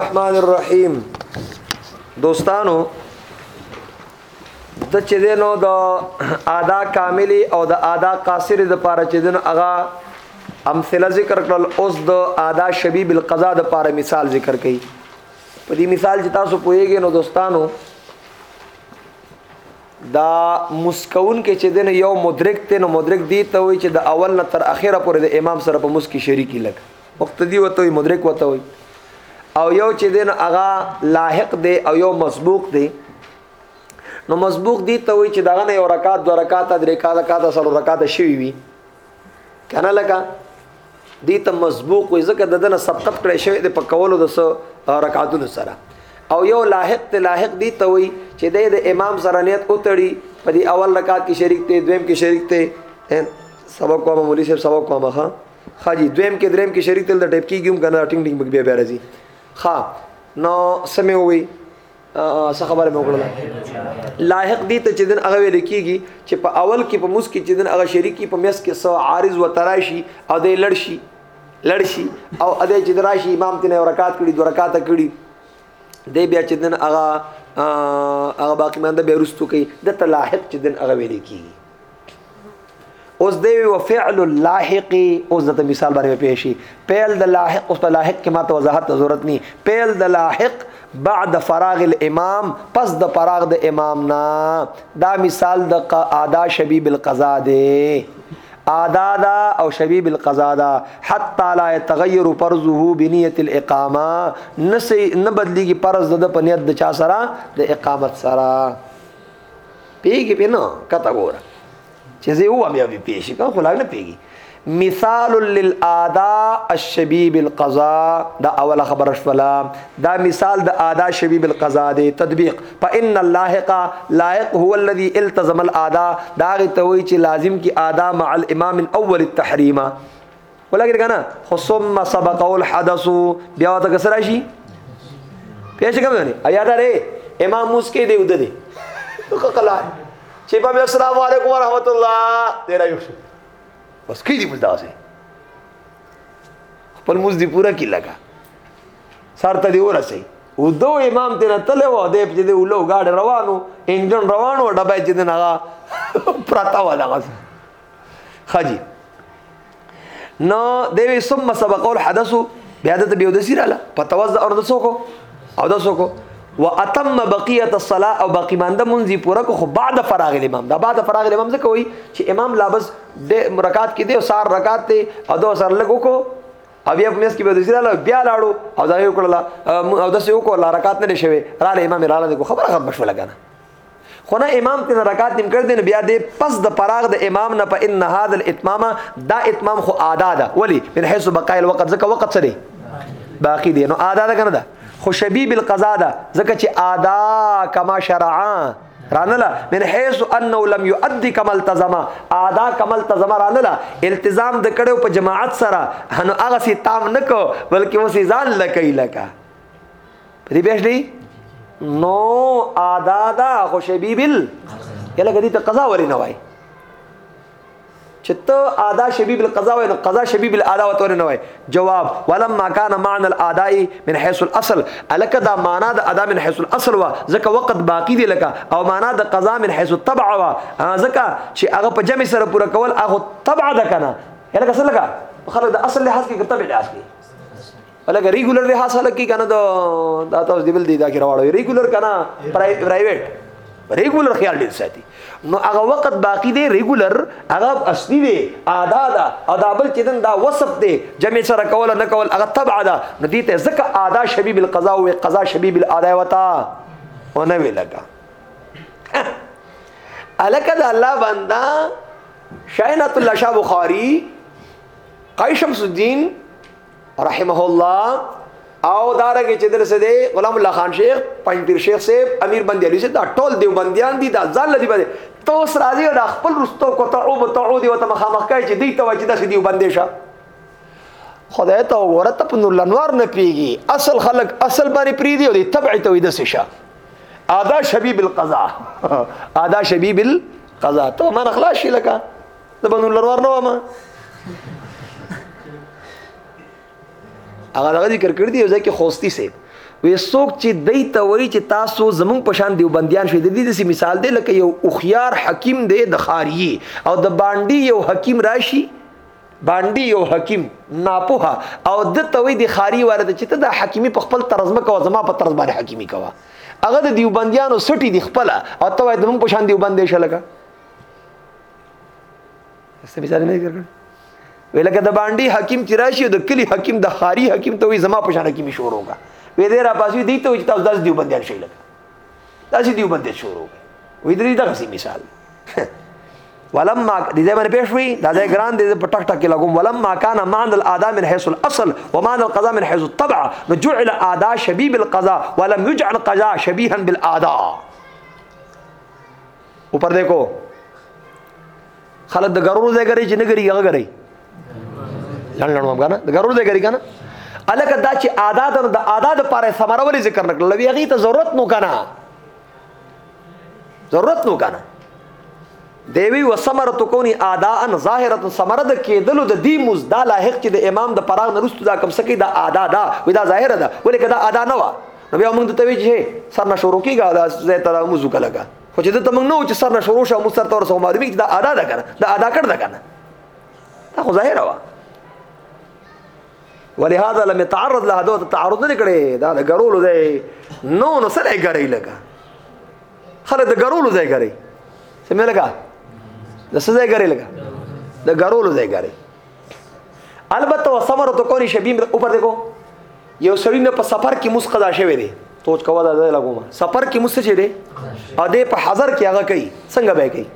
الرحمن الرحیم دوستانو د چې دینو د ادا کاملی او د ادا قاصر د پاره چې دینو هغه امثله ذکر کړل اوس د ادا شبیب القضاء د پاره مثال ذکر کړي په دې مثال چې تاسو پوهیږئ نو دوستانو دا مسکون کې چې دین یو مدرک ته نو مدرک دی ته وي چې د اول نه تر اخره پورې د امام سره په مسکی شریکی لګ مقتدی وته وي مدرک وته وي او یو چې دین هغه لاحق دی او یو مسبوق دی نو مسبوق دی ته وي چې دغه نه یو رکعات دوه رکعات درې رکعات سره رکعات شوي وي کنه لکه دی ته مسبوق وي ځکه د دنه سبقت کړی شوی د پکولو د رکعاتونو سره او یو لاحق ته لاحق دی ته وي چې د امام سره نیت اوتړي په دې اول رکعات کې شریک ته دویم کې شریک ته سبق کوم مولوی صاحب سبق کوم ها خاجي دویم کې دریم کې شریک تل د ټیپ کیږم کنه ټینګ ټینګ بیا بیا راځي ها نو سمې وي څه خبره مې وکړه لاحق دي ته چې دن هغه ویل کیږي چې په اول کې په موس کې چې دن هغه شریکی په میس کې سو عارض و تراشی او د لړشي لړشي او د چې دراشي امام تنه رکعات کړي دوه رکعات کړي دی بیا چې دن هغه هغه باقی مانده بیا رستو کوي د تلاحق چې دن هغه ویل کیږي اوس دی و فعل اللاحق اوس د مثال باندې پیشي پیل د لاحق اوس په لاحق کې ماته وضاحت ضرورت ني پیل د لاحق بعد فراغ الامام پس د فراغ د امام نا دا مثال د ادا شبیب القضا دی ادا دا او شبیب القضا دا حتا لا يتغير فرضه بنيه الاقامه نسي نه بدليږي فرض د پنيت د چا سره د اقامت سره پیږي به نه کته ګوره چې زه و بیا به پیش کا خو لا نه پیږي مثال للاداء الشبيب القضاء دا اول خبر شولا دا مثال د ادا شبيب القضاء دی تطبیق فان اللاحق لائق هو الذي التزم الادا دا غي ته وی چې لازم کی ادا مع الامام الاول التحریم ولګید کنه خو ثم سبق الحدث بیا وته کس راشي پیش کوم نه ایا دا ری امام مسکی دی ود دی کلا چې په السلام علیکم ورحمت الله دی را یو شو بس کی دی بلدا سه خپل موز دی پورا کی لگا سر ته دی ورسې او دو امام تینا تله و دی چې دی ولو گاډ روانو انجن روانو ډبای چې نه پراتا ولا غس خجی نو دوی ثم سبق الحدث بیا د بیا د سیراله په توزع اور د سوکو او د سوکو واتم بقيه الصلاه او باقی مانده منځي پوره کو خو بعد فراغ الامام دا بعد فراغ الامام ځکه وای چې امام لا بس د رکعات کې دی او سار رکعات ته او دو سر لګو کو او بیا مېس کې به د سیراله بیا لاړو او دا یو کړل او د سې وکړه رکعات نه شوي را امام را لګو خبره ختم شو لګنه خو نه امام تن رکعت نیم کړ دین بیا دې پس د فراغ د امام نه په ان هاذ الاتمام دا اتمام خو ادا ده ولی من حيث بقاء الوقت ځکه وقت سره باقی دی نو ادا ده کنه ده خو شبیب القضاء ده ځکه چې ادا کما شرعا رانلا من حيث انه لم يؤدي كما التزم ادا كما التزم رانلا التزام د کړو په جماعت سره هنو هغه سي تام نکو بلکې وسې ځان لکې لکه په دې بهش دی نو آدادا خوشبی بل یلا کدی ته قضا ولی نه وای چې ته ادا شبیب القضاء وای نو قضا شبیب الادا وته نه وای جواب ولما كان معنى الاداء من حيث الاصل الک دا معنا د ادا من حيث الاصل وا ځکه وخت باقی دی لکه او معنا د قضا من حيث الطبع وا ځکه چې هغه په جمع سره پوره کول هغه طبع ده کنه الک اصل لکه خلک د اصل لحاظ کې طبع لحاظ کې الګ ریګولر له حاصله کی کنه دا دا تاسو دی بل دی دا کې راوړو ریګولر کنه پرایویټ ریګولر خیال دې ساتي نو هغه وخت باقی دی ریګولر هغه اصلي دی ادا دا ادا بل چې دن دا وصف دی جمع سره کول نه کول هغه تبع ده نو دې ته زکه ادا شبیب القضاء او قضاء شبیب الادا وتا او نه وی لگا الکه د الله بندا شاینات الله شاه بخاری قیشم الدین رحمه الله او دارنګه چې دلته دی غلام الله خان شیخ پنځپیر شیخ صاحب امیر بندي علي دا ټول دیوبندیان دي دا ځل دی باندې توس راځي دا خپل رستو کو ته او ته او دی وته مخامخ کوي چې دی ته واجی د دیوبندې شه خدای ته وګوره ته په نور لنوار نه پیږي اصل خلق اصل باندې پری دی او دی تبع ته وي د سشه ادا شبیب القضاء ادا شبیب القضاء ته من خلاص شي لکه د بنو لروار نه وامه هغه دغه ذکر کړی دی ځکه خوستی سي وې څوک چې دای ته وای چې تاسو زمون په شان دیوبندیان شوي د دې داسې مثال دی لکه یو اوخيار حکیم دی د خاریي او د باندې یو حکیم راشي باندې یو حکیم ناپوه او د توي د خاري وارد چې ته د حکیمی په خپل طرز مکو زما په طرز باندې حکیمی کوا هغه د دیوبندیانو سټي دی خپل او ته وای د مونږ په شان دیوبندې شلګه څه مثال نه ذکر کړ ویل کده باندې حکیم چې راشي د کلی حکیم د خاري حکیم ته وي زما په شان حکیم شروع کا وې دې را پاسې دی ته چې تاسو داس دیو بندیان شي لګ تاسو دیو بندې شروع وې دې دغه سي مثال ولما دې ځای باندې پېښ وي دا ځای ګران دې په ټک ټک لګوم ولما كان معنى الاداء من حيث الاصل ومعنى القضاء من حيث الطبع نجعل الاداء شبيه بالقضاء ولم يجعل القضاء شبيها بالاداء او پر دې کو خلک د ګرورو ځای کوي چې نه کوي هغه کوي لړ لړ مګا نه د ګرورو ځای کوي کنه الکه دا چې عادت او د عادت لپاره ثمره ولې ذکر نکړل وی هغه ته ضرورت نو کنه ضرورت نو کنه دیوی و ثمرت کونی ادا ان ظاهرت ثمره د کېدلو د دی مز دا لاحق چې د امام د پراغ نرستو دا کم سکی دا ادا دا وی دا ظاهره ده ولیکه دا ادا نه و نو بیا موږ ته وی چې سر نه شروع کیږي دا زه ته مو زو کلګه خو چې ته موږ نو چې سر نه شروع شو مو سر تور سو معلومی چې دا ادا ده کنه دا ادا کړ ده کنه دا خو ظاهر وا ولهذا لم يتعرض له دوت تعرض نه کړي دا د ګرولو دی نو نو سره ګرای لګا خله د ګرولو دی ګرای سمې لګا د سزا ګرای لګا د ګرولو دی ګرای البته وصبر تو کوي شبیم اوپر دیکھو یو سړی نه په سفر کې مس قضا شوی دی توچ کوه دا ځای لګوم سفر کې مس چې دی او دی په حضر کې هغه کوي څنګه به کوي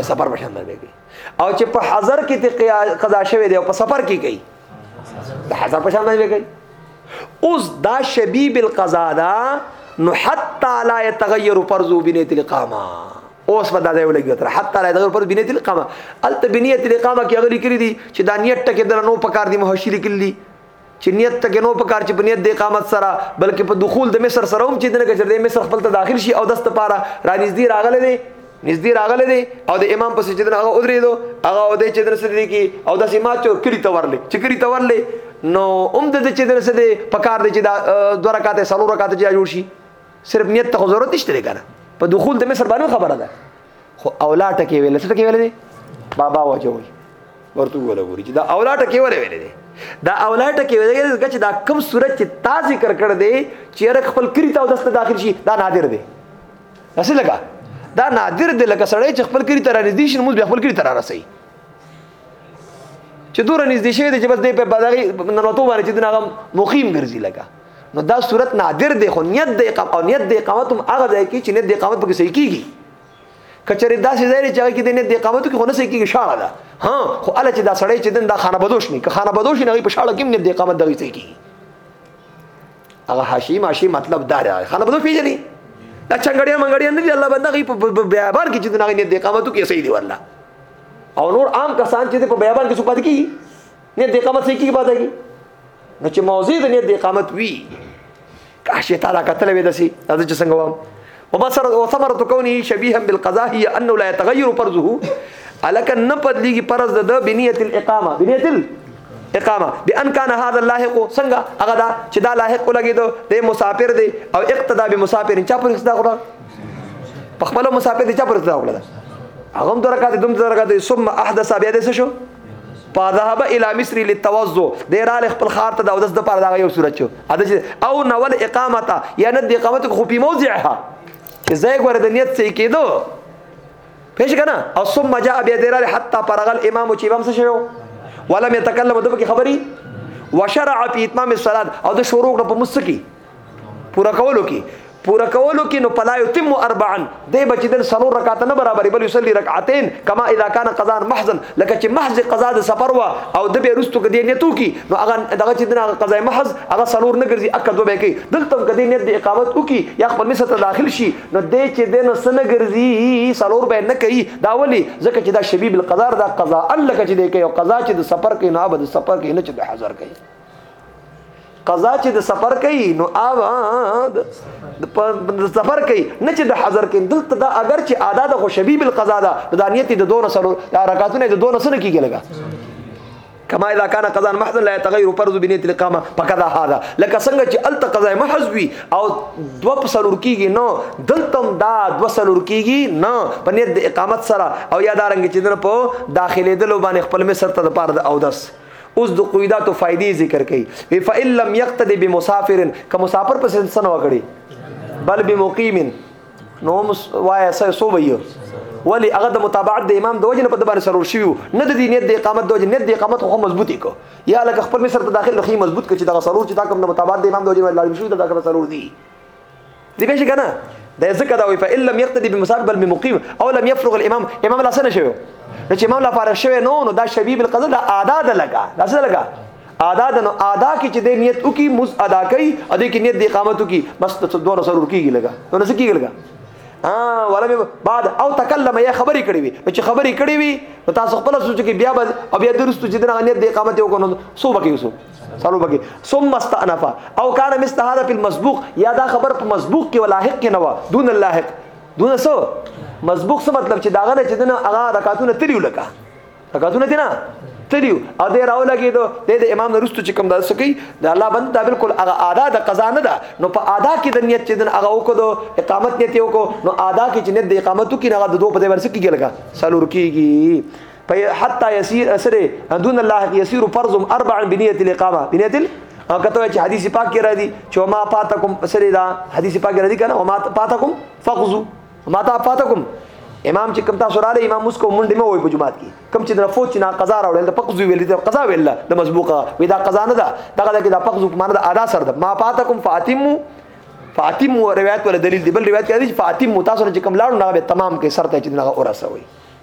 د سفر په شان دی کوي او چې په حضر کې ته قضا شوی دی او په سفر کې کوي د حضر په شان دی کوي اوس دا شبیب القضا دا نو حتا لا يتغير فرض بنيه الاقامه اوس به دا دی ولګي تر حتا لا يتغير فرض بنيه الاقامه الته بنيه الاقامه کې اغلی کړی دي چې دا نیت ټکه درنو پکار دي مهشری کړی چې نیت ته نو پکار چې په نیت د اقامت سره بلکې په دخول د مصر سره هم چې دنه کچر د مصر خپل ته داخل شي او دست لپاره را نږدې راغله دي نږدې راغله دي او د امام په سجده هغه ودرېدو هغه او د چې درسه دي کی او د سمات چو کړی تورلې چې کړی تورلې نو اوم د چې درسه دي پکار دي چې دا دوه رکعاته سلو رکعاته جوړ شي صرف نیت ته ضرورت نشته لګره په دخول د مصر باندې خبره ده خو اولا ټکی ویل څه ټکی ویل دی بابا وجوي ورته ولا ګوري چې دا اولا ټکی ولې ویل دی دا اولا ټکی ویل دی چې دا کم صورت چې تا ذکر کړ دی چې رک خپل کری ته دسته داخل شي دا نادر دی اصل لګا دا نادر دی لکه سړی چې خپل کری ته را نږدې شي موږ به خپل کری ته را رسي چې دور نږدې شوی دی چې بس دې په بدغي ننوتو باندې چې دغه مقیم ګرځي لګا نو دا صورت نادر دی خو نیت د اقامت او نیت د اقامت هم هغه ځای کې چې نیت د اقامت پکې صحیح کیږي کچره دا سې ځای چې هغه کې د نیت د اقامت کې خو نه صحیح کیږي شاړه ده ها خو ال چې دا سړی چې دن دا خانه بدوش نه که خانه بدوش نه په شاړه کې نیت د اقامت دغه صحیح کیږي هغه حاشی ماشی مطلب دا دی خانه بدوش پیژني دا چنګړیا منګړیا نه دی الله بنده غي په بیابان کې چې دغه نیت د اقامت کې صحیح دی والله او نور عام کسان چې په بیابان کې څه پد کی نیت د اقامت څخه کیږي پاتې کی نو چې موضع د نیت د اقامت وی کاش ته دا کتل وې دسی دا چې څنګه وام وبصر او ثمرت کونه شبيها بالقضاء هي انه لا يتغير فرضه الک نه بدلیږي فرض د بنیت الاقامه بنیت اقامه بان كان هذا اللاحق څنګه هغه دا چې دا لاحق لګیدو د مسافر دی او اقتدا به مسافر چا پر اقتدا وکړه په خپل مسافر دی چا پر اقتدا وکړه هغه هم درکات دوم درکات ثم احدث بیا د څه شو فذهب الى مصر للتوضع د رال خپل خار ته د اودس د پاره دا یو صورت شو ادج او نول اقامته یا ند اقامت خو په موضعها چې زه ګور د نیت څخه کېدو پېښ کنه او ثم جاء بیا د رال حتا فرغ الامام چې امام څه شو ولم يتكلم دغه خبري وشرع في اتمام الصلاه او د شروع په مسکی پورا کولو کې پورا کولو کې نو پلا یتم اربعا دی بچ دل سلو رکعات نه برابرې بل یصلی رکعتین کما اذا کان قضا محض لکه چې محض قضا د سفر وا او د به رستو کې نیتو کی نو هغه دغه چې دغه قضا محض هغه سلور نه ګرځي اکه دوه کې دلته کې دی نیت د اقامت وکي یا خپل مسته داخل شي نو دی چې د نه سن ګرځي سلور به نه کوي دا ولی ځکه چې دا شبیب القدر دا قضا ان لکه چې دی کوي او قضا چې د سفر کې نه به د سفر کې نه چې د حاضر کوي قضا چې د سفر کوي نو آوا د سفر کوي نه چې د حضر کې دلته دا اگر چې ادا د خوشبي بل قضا ده د دانیت د دوه سره د حرکتونو د دوه سره کیږي لګا کما اذا كان قضا محض لا يتغير فرض بنيه الاقامه فكذا هذا لکه څنګه چې الته قضا محض وي او دو په سلور کیږي نو دلتم دا دو سلور کیږي نه په نیت د اقامت سره او یادارنګ چې دنه په داخلي دلو باندې خپل مصر ته د پاره د اودس اوس د قیدات او فائدې ذکر کړي وی فإن لم يقتدي بمسافر که مسافر په سنسن وکړي بل بمقيم نو وای سه سو ویو ولی هغه د متابعت د امام د وجه نه په دبان سرور شي نه د دینیت د اقامت د وجه نه د اقامت خو مضبوطی کو یا لکه خپل مصر ته داخل خو مضبوط کړي دغه سرور چې دا کوم د متابعت د امام د وجه نه لازم شي دغه سرور دی دی به څنګه دا ځکه دا وی په علم یقتدی بمصاب بل مقیم او لم يفرغ الامام امام لا سن شوی نو چې امام لا فارغ شوی نو نو دا شبیب القضا دا ادا د لگا دا څه لگا ادا د نو ادا کی چې د نیت وکي مز ادا کوي ا دې کې نیت د اقامت وکي بس ته دوه سر ورکیږي لگا نو نه کیږي لگا ها ولم بعد او تکلم یا خبري کړی وي چې خبري کړی وي نو تاسو خپل سوچ کې بیا به بیا درستو چې د نیت د اقامت وکړو سو بکی وسو سلو بګي ثم استأنف او كان مثل هذا في المسبوق یا دا خبر په مسبوق کې ولاحق کې نه و دون اللاحق دون سو مسبوق څه مطلب چې داغه نه چې دنه هغه رکعاتونه تلیو لکه رکعاتونه دي نه تلیو او دې راو لګي دو د امام نرستو چې کوم داس کوي د الله بند دا بالکل هغه ادا د قضا نه ده نو په ادا کې د نیت چې دن هغه وکړو اقامت نیت یو کو نو ادا کې چې نیت د اقامتو کې نه د دوه په دې ورسې کېږي لګه سالور کېږي حتى يسير اسره دون الله يسير فرض اربعا بنيه الاقامه بنيه او کته چې حدیث پاک کې را دي چې ما پاتکم سره دا حدیث پاک کې را دي کنه ما پاتکم فخذو ما تا پاتکم امام چې کوم تاسو رااله امام اوس کوم منډه مې وای په جمعات کې کوم چې د فوت نه قضا راوړل د فقزو ویل د قضا ویل د مسبوقه وې دا قضا نه ده دغه کې د فقزو معنی د ادا سر ده ما پاتکم فاتمو فاتم روایت ول دلیل دی بل روایت کې دی فاتم تاسو چې کوم لاړو نه به تمام کې سر ته چې نه اورسوي